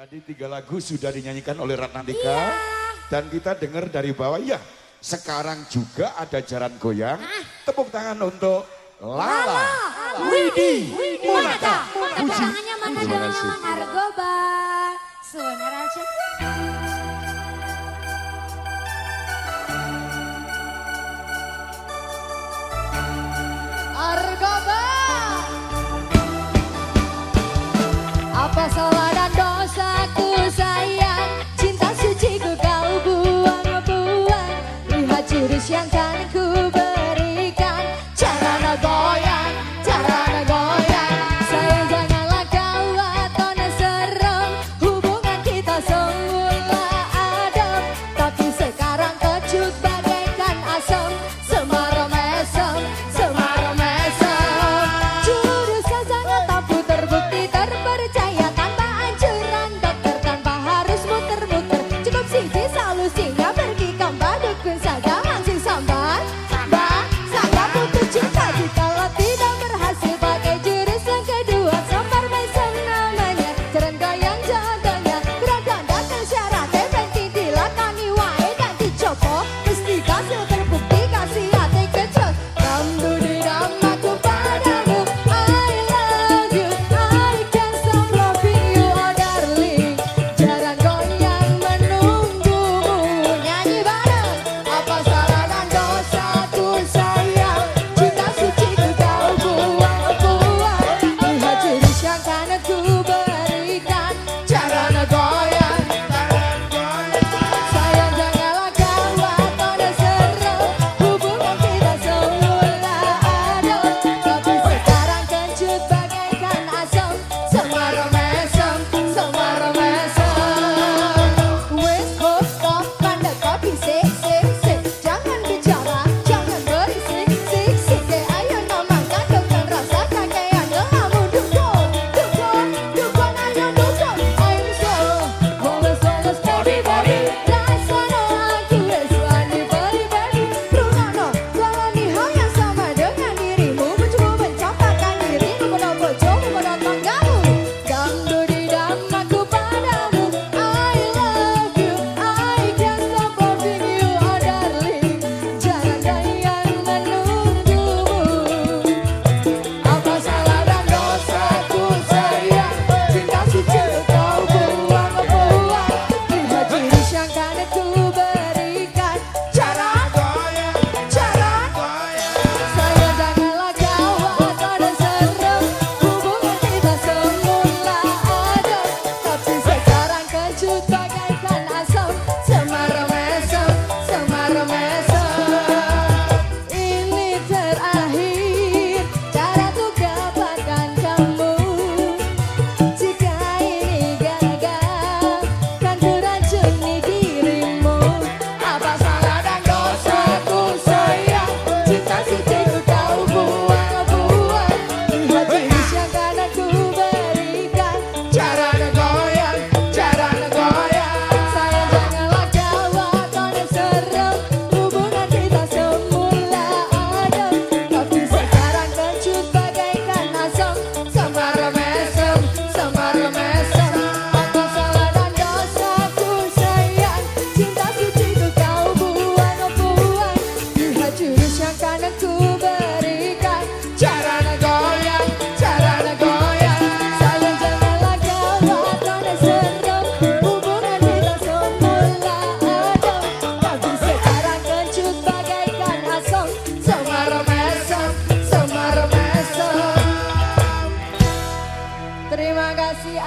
Tadi tiga lagu sudah dinyanyikan oleh Ratnandika iya. dan kita dengar dari bawah ya. Sekarang juga ada jalan goyang. Ah. Tepuk tangan untuk Lala, Widi, Munata, Puji. Tangannya mana dong? Argoba. Sebenarnya Argoba. Gracias.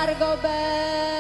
Margobert.